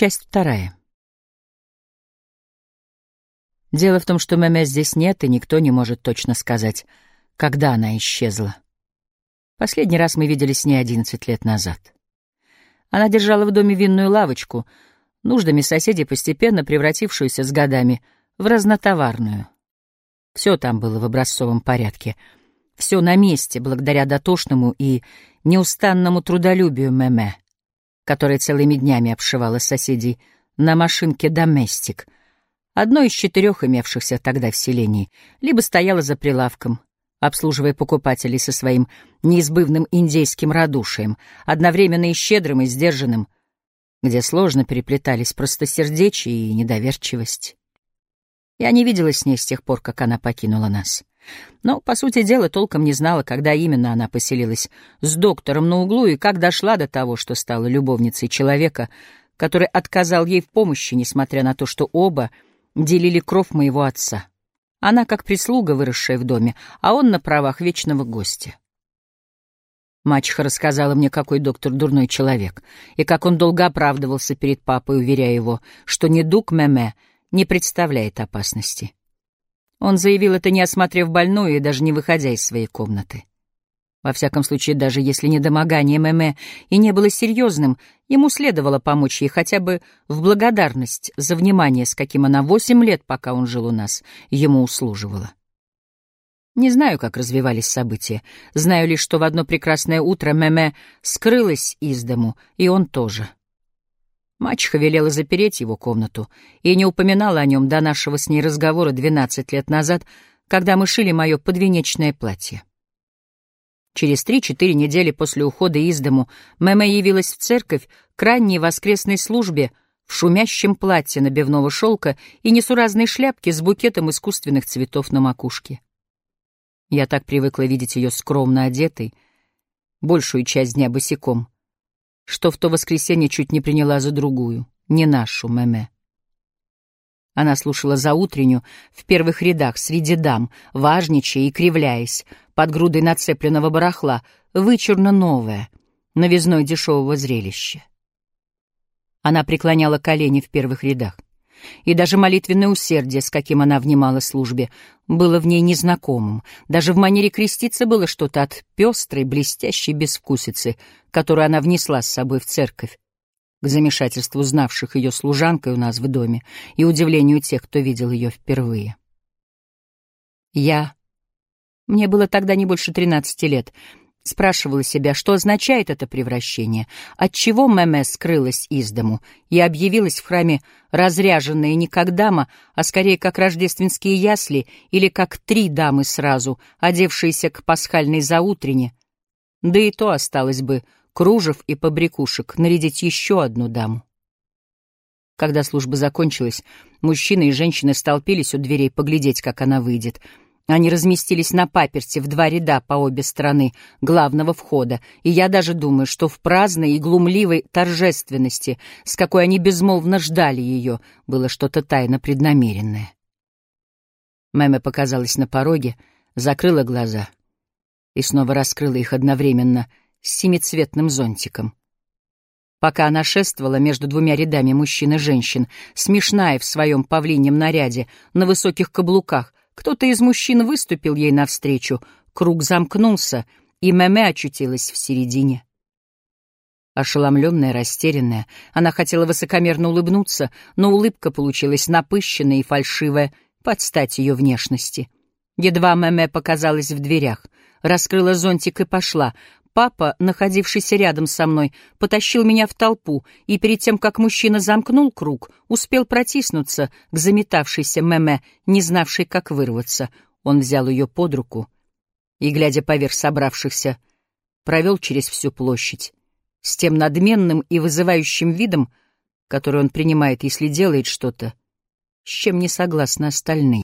Часть вторая. Дело в том, что Мэмэ здесь нет, и никто не может точно сказать, когда она исчезла. Последний раз мы виделись с ней одиннадцать лет назад. Она держала в доме винную лавочку, нуждами соседей постепенно превратившуюся с годами в разнотоварную. Все там было в образцовом порядке. Все на месте, благодаря дотошному и неустанному трудолюбию Мэмэ, которая целыми днями обшивала соседей на машинке «Доместик», одной из четырех имевшихся тогда в селении, либо стояла за прилавком, обслуживая покупателей со своим неизбывным индейским радушием, одновременно и щедрым, и сдержанным, где сложно переплетались простосердечие и недоверчивость. Я не виделась с ней с тех пор, как она покинула нас. Но, по сути дела, толком не знала, когда именно она поселилась с доктором на углу и как дошла до того, что стала любовницей человека, который отказал ей в помощи, несмотря на то, что оба — делили кров моего отца. Она как прислуга, выросшая в доме, а он на правах вечного гостя. Мачеха рассказала мне, какой доктор дурной человек, и как он долго оправдывался перед папой, уверяя его, что недуг Меме не представляет опасности. Он заявил это, не осмотрев больную и даже не выходя из своей комнаты. Во всяком случае, даже если недомогание Мэмэ и не было серьезным, ему следовало помочь ей хотя бы в благодарность за внимание, с каким она восемь лет, пока он жил у нас, ему услуживала. Не знаю, как развивались события. Знаю лишь, что в одно прекрасное утро Мэмэ скрылась из дому, и он тоже. Мачеха велела запереть его комнату и не упоминала о нем до нашего с ней разговора двенадцать лет назад, когда мы шили мое подвенечное платье. Через три-четыре недели после ухода из дому Мэмэ явилась в церковь к ранней воскресной службе в шумящем платье набивного шелка и несуразной шляпке с букетом искусственных цветов на макушке. Я так привыкла видеть ее скромно одетой, большую часть дня босиком, что в то воскресенье чуть не приняла за другую, не нашу Мэмэ. Она слушала за утренню в первых рядах среди дам, важничая и кривляясь, под грудой нацепленного барахла, вычурно новое, новизной дешевого зрелища. Она преклоняла колени в первых рядах. И даже молитвенное усердие, с каким она внимала службе, было в ней незнакомым. Даже в манере креститься было что-то от пестрой, блестящей безвкусицы, которую она внесла с собой в церковь, к замешательству знавших ее служанкой у нас в доме и удивлению тех, кто видел ее впервые. Я, мне было тогда не больше тринадцати лет, спрашивала себя, что означает это превращение, отчего Мэмэ скрылась из дому и объявилась в храме разряженная не как дама, а скорее как рождественские ясли или как три дамы сразу, одевшиеся к пасхальной заутрене. Да и то осталось бы кружев и побрякушек, нарядить еще одну даму. Когда служба закончилась, мужчины и женщины столпились у дверей поглядеть, как она выйдет. Они разместились на паперте в два ряда по обе стороны главного входа, и я даже думаю, что в праздной и глумливой торжественности, с какой они безмолвно ждали ее, было что-то тайно преднамеренное. Мэме показалась на пороге, закрыла глаза и снова раскрыла их одновременно — с семицветным зонтиком. Пока она шествовала между двумя рядами мужчин и женщин, смешная в своем павлиньем наряде, на высоких каблуках, кто-то из мужчин выступил ей навстречу, круг замкнулся, и Мэмэ очутилась в середине. Ошеломленная, растерянная, она хотела высокомерно улыбнуться, но улыбка получилась напыщенная и фальшивая под стать ее внешности. Едва Мэмэ показалась в дверях, раскрыла зонтик и пошла, Папа, находившийся рядом со мной, потащил меня в толпу, и перед тем, как мужчина замкнул круг, успел протиснуться к заметавшейся Меме, не знавшей, как вырваться. Он взял ее под руку и, глядя поверх собравшихся, провел через всю площадь, с тем надменным и вызывающим видом, который он принимает, если делает что-то, с чем не согласны остальные.